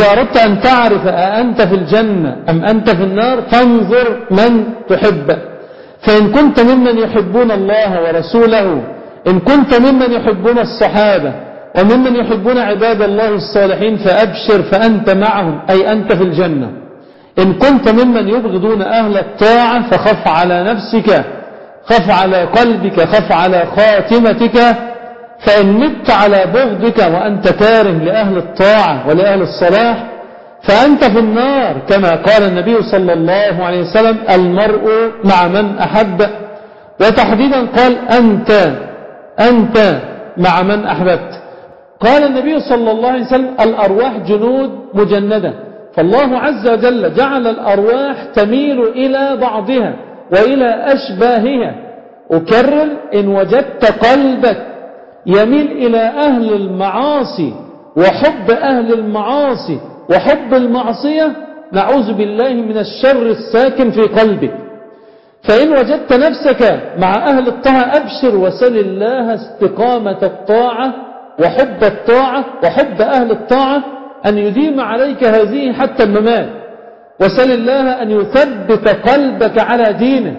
إذا أردت أن تعرف أأنت في الجنة أم أنت في النار فانظر من تحب فإن كنت ممن يحبون الله ورسوله إن كنت ممن يحبون الصحابة وممن يحبون عباد الله الصالحين فأبشر فأنت معهم أي أنت في الجنة. إن كنت ممن يبغضون أهل الطاعة فخف على نفسك خف على قلبك خف على خاتمتك فإن مت على بغضك وأنت كاره لأهل الطاعة ولأهل الصلاح فأنت في النار كما قال النبي صلى الله عليه وسلم المرء مع من أحب. وتحديدا قال أنت أنت مع من أحببت. قال النبي صلى الله عليه وسلم الأرواح جنود مجندة. فالله عز وجل جعل الأرواح تميل إلى بعضها وإلى أشباهها. أكرر إن وجدت قلبك يميل إلى أهل المعاصي وحب أهل المعاصي وحب المعصية نعوذ بالله من الشر الساكن في قلبك. فإن وجدت نفسك مع أهل الطاعة أبشر وسل الله استقامة الطاعة وحب الطاعة وحب أهل الطاعة أن يديم عليك هذه حتى الممات. وسل الله أن يثبت قلبك على دينه.